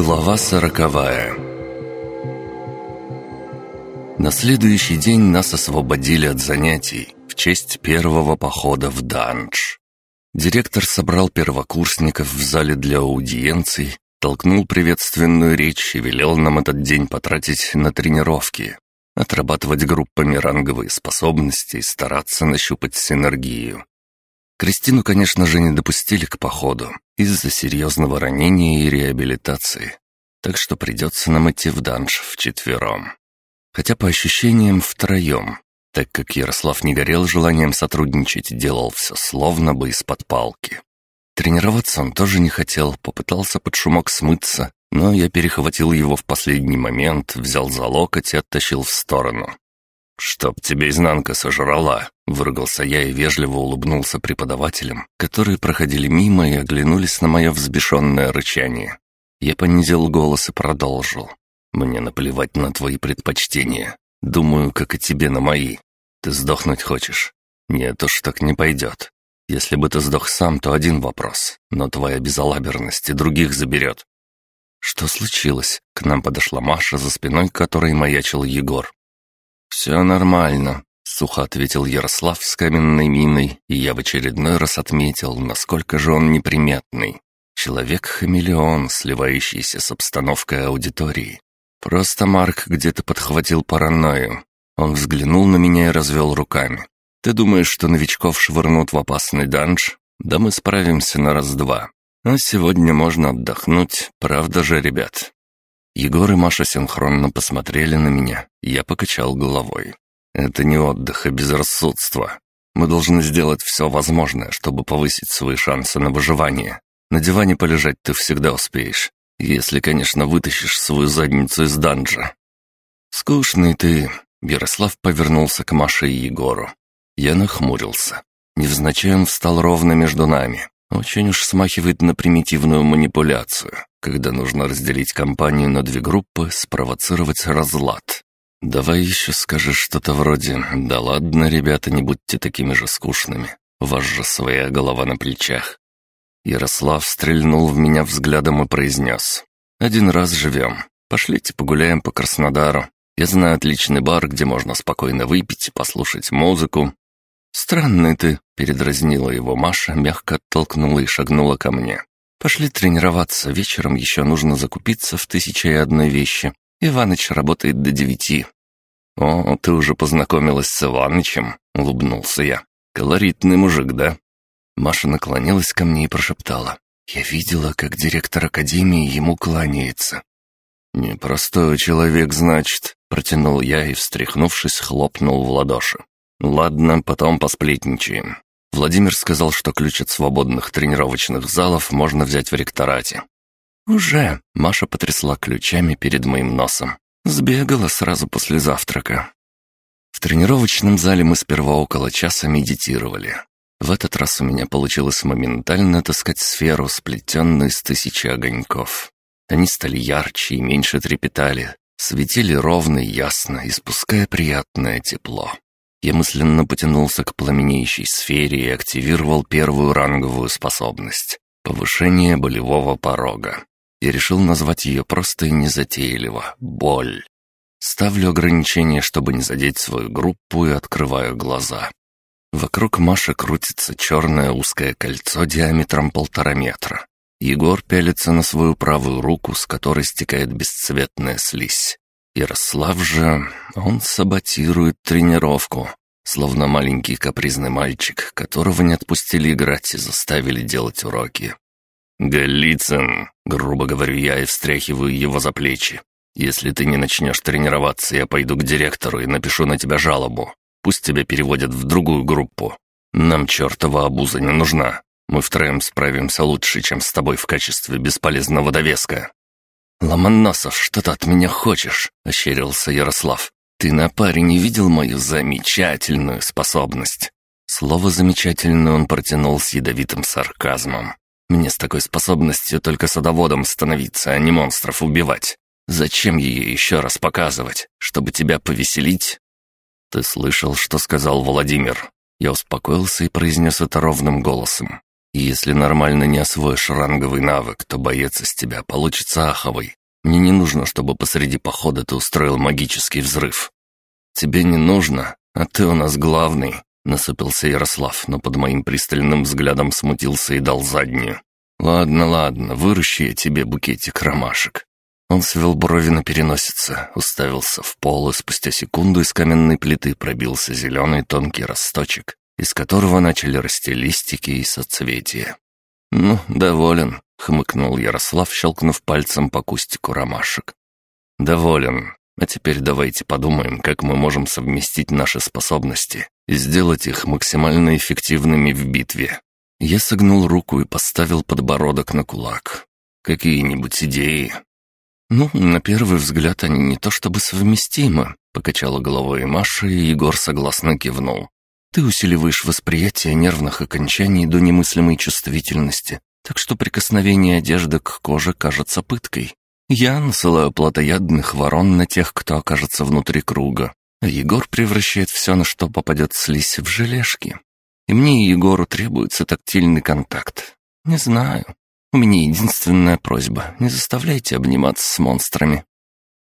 Глава сороковая На следующий день нас освободили от занятий в честь первого похода в данж. Директор собрал первокурсников в зале для аудиенций, толкнул приветственную речь и велел нам этот день потратить на тренировки, отрабатывать группами ранговые способности и стараться нащупать синергию. Кристину, конечно же, не допустили к походу из-за серьезного ранения и реабилитации, так что придется нам идти в данж вчетвером. Хотя по ощущениям втроем, так как Ярослав не горел желанием сотрудничать, делал все словно бы из-под палки. Тренироваться он тоже не хотел, попытался под шумок смыться, но я перехватил его в последний момент, взял за локоть и оттащил в сторону. «Чтоб тебе изнанка сожрала!» — выругался я и вежливо улыбнулся преподавателям, которые проходили мимо и оглянулись на мое взбешенное рычание. Я понизил голос и продолжил. «Мне наплевать на твои предпочтения. Думаю, как и тебе на мои. Ты сдохнуть хочешь? Нет уж, так не пойдет. Если бы ты сдох сам, то один вопрос, но твоя безалаберность и других заберет». «Что случилось?» К нам подошла Маша, за спиной которой маячил Егор. «Все нормально», — сухо ответил Ярослав с каменной миной, и я в очередной раз отметил, насколько же он неприметный. Человек-хамелеон, сливающийся с обстановкой аудитории. Просто Марк где-то подхватил паранойю. Он взглянул на меня и развел руками. «Ты думаешь, что новичков швырнут в опасный данж? Да мы справимся на раз-два. А сегодня можно отдохнуть, правда же, ребят?» Егор и Маша синхронно посмотрели на меня, я покачал головой. «Это не отдых, а безрассудство. Мы должны сделать все возможное, чтобы повысить свои шансы на выживание. На диване полежать ты всегда успеешь, если, конечно, вытащишь свою задницу из данжа». «Скучный ты», — Ярослав повернулся к Маше и Егору. Я нахмурился. Невзначай он встал ровно между нами. Очень уж смахивает на примитивную манипуляцию, когда нужно разделить компанию на две группы, спровоцировать разлад. Давай еще скажешь что-то вроде «Да ладно, ребята, не будьте такими же скучными, у вас же своя голова на плечах». Ярослав стрельнул в меня взглядом и произнес «Один раз живем, пошлите погуляем по Краснодару. Я знаю отличный бар, где можно спокойно выпить и послушать музыку, «Странный ты», — передразнила его Маша, мягко оттолкнула и шагнула ко мне. «Пошли тренироваться, вечером еще нужно закупиться в тысяча и одной вещи. Иваныч работает до девяти». «О, ты уже познакомилась с Иванычем», — улыбнулся я. «Колоритный мужик, да?» Маша наклонилась ко мне и прошептала. «Я видела, как директор академии ему кланяется». «Непростой человек, значит», — протянул я и, встряхнувшись, хлопнул в ладоши. «Ладно, потом посплетничаем». Владимир сказал, что ключ от свободных тренировочных залов можно взять в ректорате. «Уже!» — Маша потрясла ключами перед моим носом. Сбегала сразу после завтрака. В тренировочном зале мы сперва около часа медитировали. В этот раз у меня получилось моментально таскать сферу, сплетенную из тысячи огоньков. Они стали ярче и меньше трепетали, светили ровно и ясно, испуская приятное тепло. Я мысленно потянулся к пламенеющей сфере и активировал первую ранговую способность — повышение болевого порога. Я решил назвать ее просто и незатейливо — боль. Ставлю ограничение, чтобы не задеть свою группу, и открываю глаза. Вокруг Маши крутится черное узкое кольцо диаметром полтора метра. Егор пялится на свою правую руку, с которой стекает бесцветная слизь. Ярослав же, он саботирует тренировку, словно маленький капризный мальчик, которого не отпустили играть и заставили делать уроки. «Голицын!» — грубо говорю я и встряхиваю его за плечи. «Если ты не начнешь тренироваться, я пойду к директору и напишу на тебя жалобу. Пусть тебя переводят в другую группу. Нам чертова обуза не нужна. Мы втроем справимся лучше, чем с тобой в качестве бесполезного довеска». «Ломоносов, что ты от меня хочешь?» — ощерился Ярослав. «Ты на паре не видел мою замечательную способность?» Слово «замечательную» он протянул с ядовитым сарказмом. «Мне с такой способностью только садоводом становиться, а не монстров убивать. Зачем ее еще раз показывать? Чтобы тебя повеселить?» «Ты слышал, что сказал Владимир?» Я успокоился и произнес это ровным голосом. И если нормально не освоишь ранговый навык, то боец из тебя получится аховый. Мне не нужно, чтобы посреди похода ты устроил магический взрыв. Тебе не нужно, а ты у нас главный, насупился Ярослав, но под моим пристальным взглядом смутился и дал заднюю. «Ладно, ладно, выращу я тебе букетик ромашек». Он свел брови на переносице, уставился в пол, и спустя секунду из каменной плиты пробился зеленый тонкий росточек, из которого начали расти листики и соцветия. «Ну, доволен», — хмыкнул Ярослав, щелкнув пальцем по кустику ромашек. «Доволен. А теперь давайте подумаем, как мы можем совместить наши способности и сделать их максимально эффективными в битве. Я согнул руку и поставил подбородок на кулак. Какие-нибудь идеи? Ну, на первый взгляд они не то чтобы совместимы, покачала головой Маша, и Егор согласно кивнул. Ты усиливаешь восприятие нервных окончаний до немыслимой чувствительности, так что прикосновение одежды к коже кажется пыткой. Я насылаю плотоядных ворон на тех, кто окажется внутри круга, а Егор превращает все, на что попадет слизь, в желешки. И мне и Егору требуется тактильный контакт. Не знаю. У меня единственная просьба — не заставляйте обниматься с монстрами.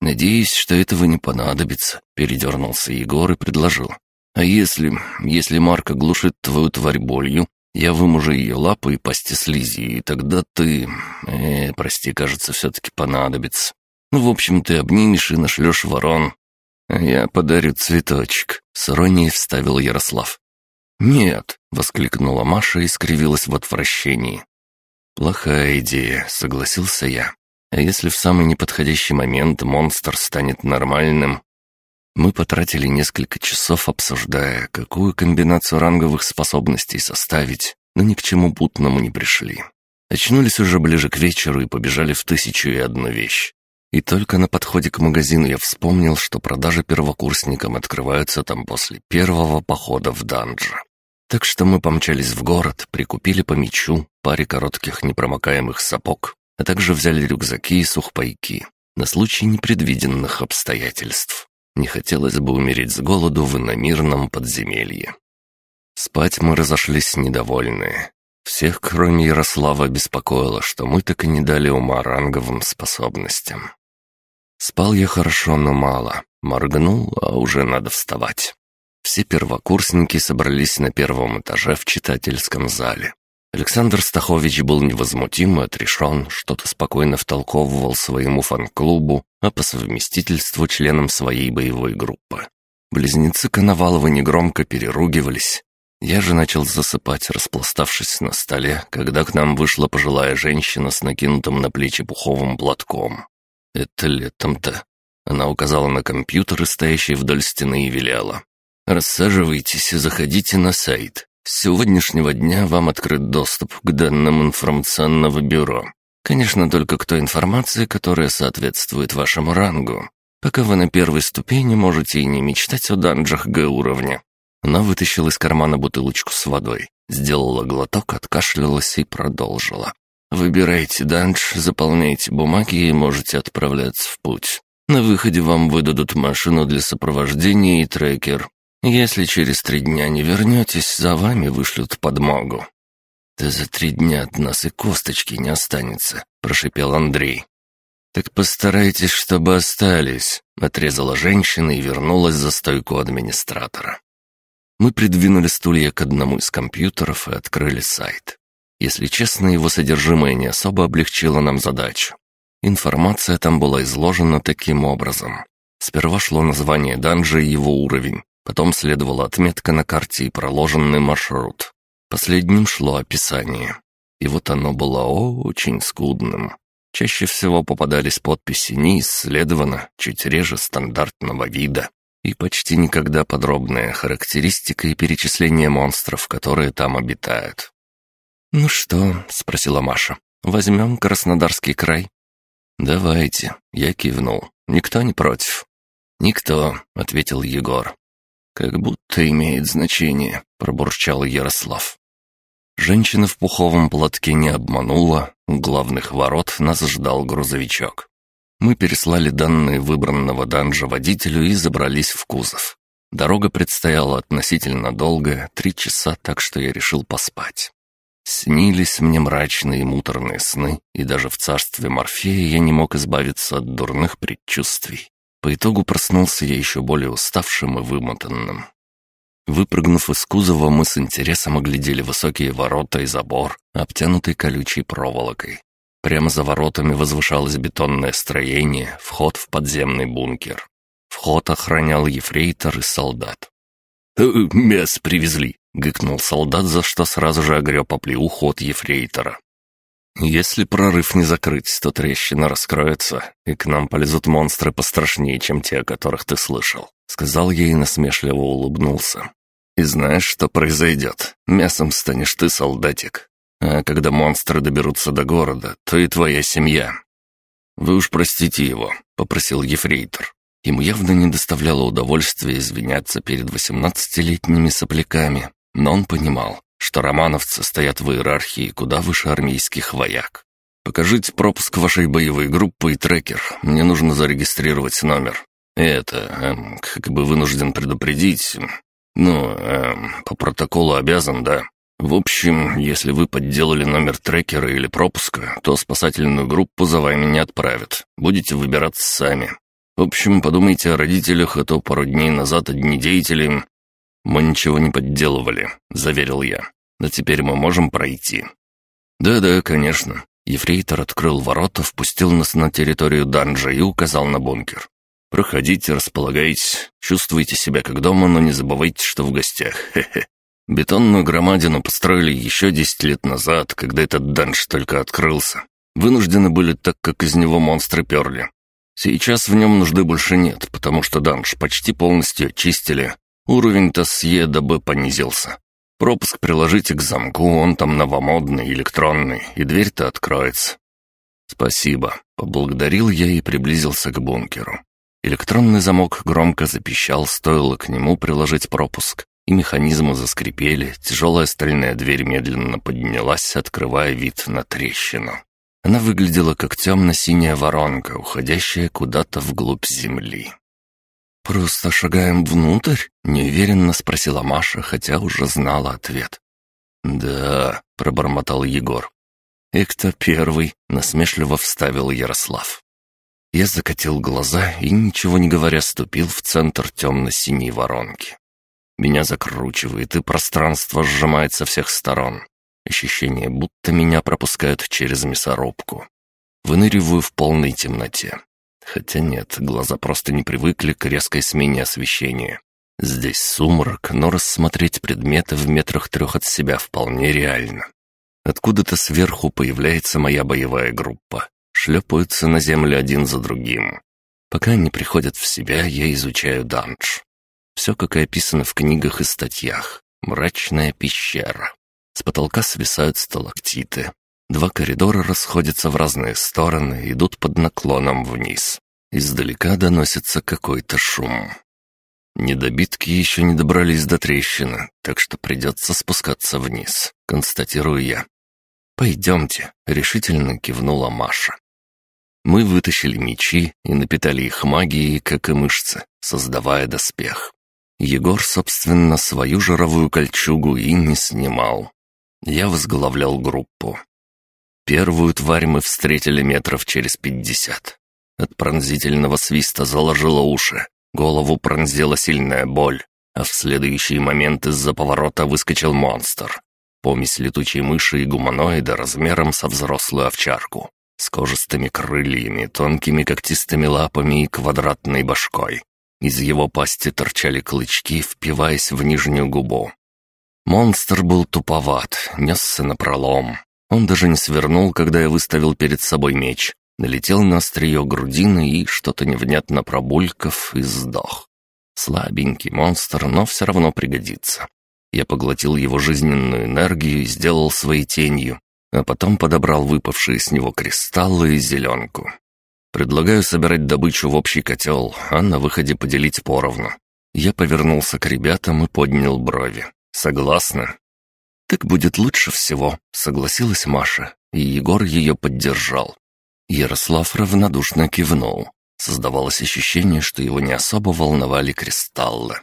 Надеюсь, что этого не понадобится, — передернулся Егор и предложил. А если... если Марка глушит твою тварь болью, я выможу ее лапы и пасти слизи, и тогда ты... Э, прости, кажется, все-таки понадобится. Ну, в общем, ты обнимешь и нашлешь ворон. А я подарю цветочек, — с иронией вставил Ярослав. «Нет!» — воскликнула Маша и скривилась в отвращении. «Плохая идея», — согласился я. «А если в самый неподходящий момент монстр станет нормальным?» Мы потратили несколько часов, обсуждая, какую комбинацию ранговых способностей составить, но ни к чему путному не пришли. Очнулись уже ближе к вечеру и побежали в тысячу и одну вещь. И только на подходе к магазину я вспомнил, что продажи первокурсникам открываются там после первого похода в данжи. Так что мы помчались в город, прикупили по мечу, паре коротких непромокаемых сапог, а также взяли рюкзаки и сухпайки на случай непредвиденных обстоятельств. Не хотелось бы умереть с голоду в иномирном подземелье. Спать мы разошлись недовольные. Всех, кроме Ярослава, беспокоило, что мы так и не дали ума ранговым способностям. Спал я хорошо, но мало. Моргнул, а уже надо вставать. Все первокурсники собрались на первом этаже в читательском зале. Александр Стахович был невозмутим и отрешен, что-то спокойно втолковывал своему фан-клубу, а по совместительству членам своей боевой группы. Близнецы Коноваловы негромко переругивались. Я же начал засыпать, распластавшись на столе, когда к нам вышла пожилая женщина с накинутым на плечи пуховым платком. «Это летом-то». Она указала на компьютеры, стоящие вдоль стены, и велела. Рассаживайтесь и заходите на сайт. С сегодняшнего дня вам открыт доступ к данным информационного бюро. Конечно, только к той информации, которая соответствует вашему рангу. Пока вы на первой ступени можете и не мечтать о данжах Г-уровня. Она вытащила из кармана бутылочку с водой, сделала глоток, откашлялась и продолжила. Выбирайте данж, заполняйте бумаги и можете отправляться в путь. На выходе вам выдадут машину для сопровождения и трекер. Если через три дня не вернетесь, за вами вышлют подмогу». «Да за три дня от нас и косточки не останется», — прошипел Андрей. «Так постарайтесь, чтобы остались», — отрезала женщина и вернулась за стойку администратора. Мы придвинули стулья к одному из компьютеров и открыли сайт. Если честно, его содержимое не особо облегчило нам задачу. Информация там была изложена таким образом. Сперва шло название данжа и его уровень, Потом следовала отметка на карте и проложенный маршрут. Последним шло описание. И вот оно было очень скудным. Чаще всего попадались подписи «не исследовано», чуть реже стандартного вида. И почти никогда подробная характеристика и перечисление монстров, которые там обитают. «Ну что?» — спросила Маша. «Возьмем Краснодарский край?» «Давайте», — я кивнул. «Никто не против?» «Никто», — ответил Егор. «Как будто имеет значение», — пробурчал Ярослав. Женщина в пуховом платке не обманула, у главных ворот нас ждал грузовичок. Мы переслали данные выбранного данжа водителю и забрались в кузов. Дорога предстояла относительно долгая, три часа, так что я решил поспать. Снились мне мрачные и муторные сны, и даже в царстве Морфея я не мог избавиться от дурных предчувствий. По итогу проснулся я еще более уставшим и вымотанным. Выпрыгнув из кузова, мы с интересом оглядели высокие ворота и забор, обтянутый колючей проволокой. Прямо за воротами возвышалось бетонное строение, вход в подземный бункер. Вход охранял ефрейтор и солдат. «Э, «Мясо привезли», — гыкнул солдат, за что сразу же огреб оплеуху от ефрейтора. Если прорыв не закрыть, то трещина раскроется, и к нам полезут монстры пострашнее, чем те, о которых ты слышал», — сказал я и насмешливо улыбнулся. «И знаешь, что произойдет? Мясом станешь ты, солдатик. А когда монстры доберутся до города, то и твоя семья». «Вы уж простите его», — попросил ефрейтор. Ему явно не доставляло удовольствия извиняться перед восемнадцатилетними сопляками, но он понимал, что романовцы стоят в иерархии куда выше армейских вояк. «Покажите пропуск вашей боевой группы и трекер. Мне нужно зарегистрировать номер. Это, эм, как бы вынужден предупредить. Ну, эм, по протоколу обязан, да. В общем, если вы подделали номер трекера или пропуска, то спасательную группу за вами не отправят. Будете выбираться сами. В общем, подумайте о родителях, а то пару дней назад одни деятели «Мы ничего не подделывали», — заверил я. «Но теперь мы можем пройти». «Да-да, конечно». Ефрейтор открыл ворота, впустил нас на территорию данжа и указал на бункер. «Проходите, располагайтесь, чувствуйте себя как дома, но не забывайте, что в гостях. Хе-хе. Бетонную громадину построили еще десять лет назад, когда этот данж только открылся. Вынуждены были, так как из него монстры перли. Сейчас в нем нужды больше нет, потому что данж почти полностью очистили, Уровень-то с понизился. Пропуск приложите к замку, он там новомодный, электронный, и дверь-то откроется. «Спасибо», — поблагодарил я и приблизился к бункеру. Электронный замок громко запищал, стоило к нему приложить пропуск, и механизмы заскрипели, тяжелая стальная дверь медленно поднялась, открывая вид на трещину. Она выглядела как темно-синяя воронка, уходящая куда-то вглубь земли. «Просто шагаем внутрь?» — неуверенно спросила Маша, хотя уже знала ответ. «Да», — пробормотал Егор. «И кто первый?» — насмешливо вставил Ярослав. Я закатил глаза и, ничего не говоря, ступил в центр темно-синей воронки. Меня закручивает, и пространство сжимает со всех сторон. Ощущение, будто меня пропускают через мясорубку. Выныриваю в полной темноте. Хотя нет, глаза просто не привыкли к резкой смене освещения. Здесь сумрак, но рассмотреть предметы в метрах трех от себя вполне реально. Откуда-то сверху появляется моя боевая группа. Шлепаются на землю один за другим. Пока они приходят в себя, я изучаю данж. Все, как и описано в книгах и статьях. Мрачная пещера. С потолка свисают сталактиты. Два коридора расходятся в разные стороны, идут под наклоном вниз. Издалека доносится какой-то шум. Недобитки еще не добрались до трещины, так что придется спускаться вниз, констатирую я. «Пойдемте», — решительно кивнула Маша. Мы вытащили мечи и напитали их магией, как и мышцы, создавая доспех. Егор, собственно, свою жировую кольчугу и не снимал. Я возглавлял группу. Первую тварь мы встретили метров через пятьдесят. От пронзительного свиста заложило уши, голову пронзила сильная боль, а в следующий момент из-за поворота выскочил монстр. Помесь летучей мыши и гуманоида размером со взрослую овчарку, с кожистыми крыльями, тонкими когтистыми лапами и квадратной башкой. Из его пасти торчали клычки, впиваясь в нижнюю губу. Монстр был туповат, несся напролом, он даже не свернул, когда я выставил перед собой меч. Налетел на острие грудины и, что-то невнятно пробульков, и сдох. Слабенький монстр, но все равно пригодится. Я поглотил его жизненную энергию и сделал своей тенью, а потом подобрал выпавшие с него кристаллы и зеленку. Предлагаю собирать добычу в общий котел, а на выходе поделить поровну. Я повернулся к ребятам и поднял брови. Согласны? «Так будет лучше всего», — согласилась Маша, и Егор ее поддержал. Ярослав равнодушно кивнул. Создавалось ощущение, что его не особо волновали кристаллы.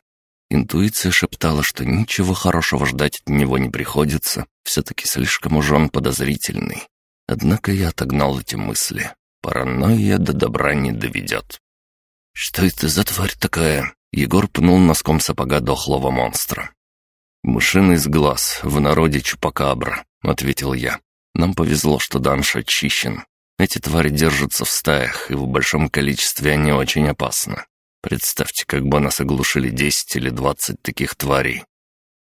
Интуиция шептала, что ничего хорошего ждать от него не приходится, все-таки слишком уж он подозрительный. Однако я отогнал эти мысли. Паранойя до добра не доведет. «Что это за тварь такая?» Егор пнул носком сапога дохлого монстра. «Мышиный с глаз, в народе чупакабра», — ответил я. «Нам повезло, что данш очищен. Эти твари держатся в стаях, и в большом количестве они очень опасны. Представьте, как бы нас оглушили десять или двадцать таких тварей.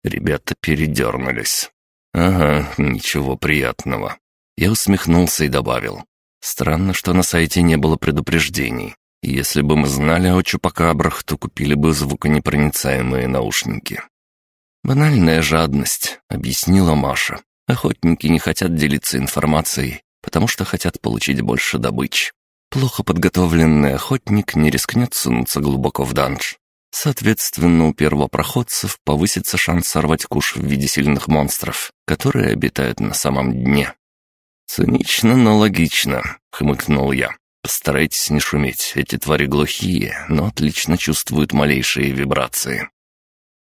Ребята передернулись. Ага, ничего приятного. Я усмехнулся и добавил. Странно, что на сайте не было предупреждений. Если бы мы знали о чупакабрах, то купили бы звуконепроницаемые наушники. «Банальная жадность», — объяснила Маша. «Охотники не хотят делиться информацией, потому что хотят получить больше добычи. Плохо подготовленный охотник не рискнет сунуться глубоко в данж. Соответственно, у первопроходцев повысится шанс сорвать куш в виде сильных монстров, которые обитают на самом дне. «Цинично, но логично», — хмыкнул я. «Постарайтесь не шуметь, эти твари глухие, но отлично чувствуют малейшие вибрации».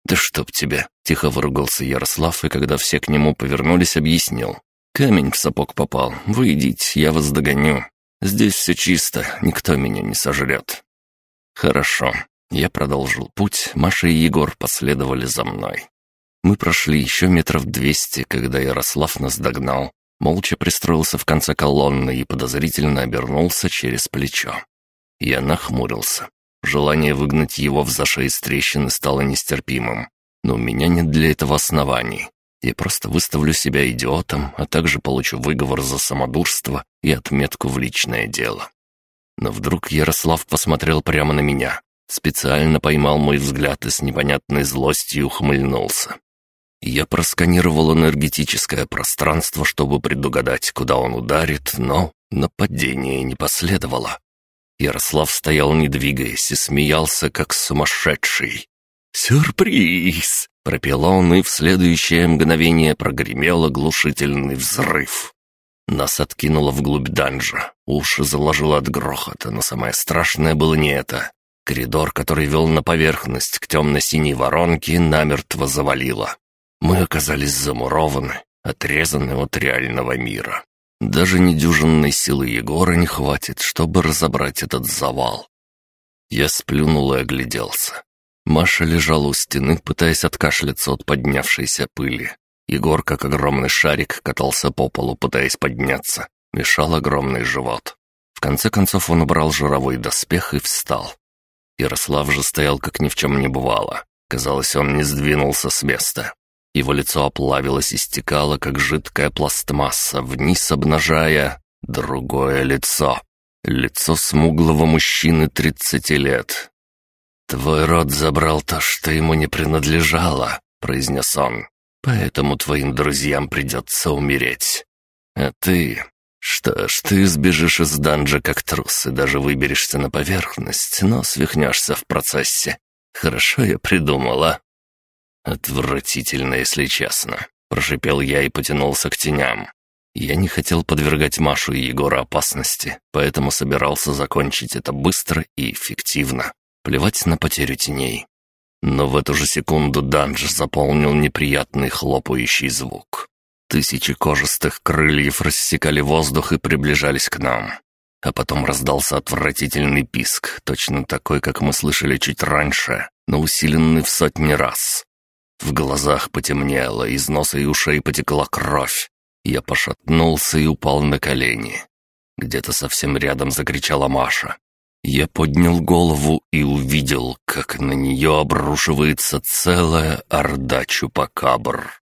«Да чтоб тебя!» — тихо выругался Ярослав, и когда все к нему повернулись, объяснил. «Камень в сапог попал. Вы идите, я вас догоню. Здесь все чисто, никто меня не сожрет». «Хорошо». Я продолжил путь, Маша и Егор последовали за мной. Мы прошли еще метров двести, когда Ярослав нас догнал. Молча пристроился в конце колонны и подозрительно обернулся через плечо. Я нахмурился. Желание выгнать его в зашей из трещины стало нестерпимым. Но у меня нет для этого оснований. Я просто выставлю себя идиотом, а также получу выговор за самодурство и отметку в личное дело. Но вдруг Ярослав посмотрел прямо на меня, специально поймал мой взгляд и с непонятной злостью ухмыльнулся. Я просканировал энергетическое пространство, чтобы предугадать, куда он ударит, но нападение не последовало. Ярослав стоял не двигаясь и смеялся, как сумасшедший. «Сюрприз!» — пропел он, и в следующее мгновение прогремел оглушительный взрыв. Нас откинуло вглубь данжа, уши заложило от грохота, но самое страшное было не это. Коридор, который вел на поверхность к темно-синей воронке, намертво завалило. Мы оказались замурованы, отрезаны от реального мира. Даже недюжинной силы Егора не хватит, чтобы разобрать этот завал. Я сплюнул и огляделся. Маша лежала у стены, пытаясь откашляться от поднявшейся пыли. Егор, как огромный шарик, катался по полу, пытаясь подняться. Мешал огромный живот. В конце концов он убрал жировой доспех и встал. Ярослав же стоял, как ни в чем не бывало. Казалось, он не сдвинулся с места. Его лицо оплавилось и стекало, как жидкая пластмасса, вниз обнажая другое лицо. Лицо смуглого мужчины тридцати лет, «Твой род забрал то, что ему не принадлежало», — произнес он. «Поэтому твоим друзьям придется умереть. А ты... Что ж, ты сбежишь из данжа как трус и даже выберешься на поверхность, но свихнешься в процессе. Хорошо я придумала». «Отвратительно, если честно», — прошипел я и потянулся к теням. Я не хотел подвергать Машу и Егора опасности, поэтому собирался закончить это быстро и эффективно. Плевать на потерю теней. Но в эту же секунду данж заполнил неприятный хлопающий звук. Тысячи кожистых крыльев рассекали воздух и приближались к нам. А потом раздался отвратительный писк, точно такой, как мы слышали чуть раньше, но усиленный в сотни раз. В глазах потемнело, из носа и ушей потекла кровь. Я пошатнулся и упал на колени. Где-то совсем рядом закричала Маша. Я поднял голову и увидел, как на нее обрушивается целая орда чупакабр.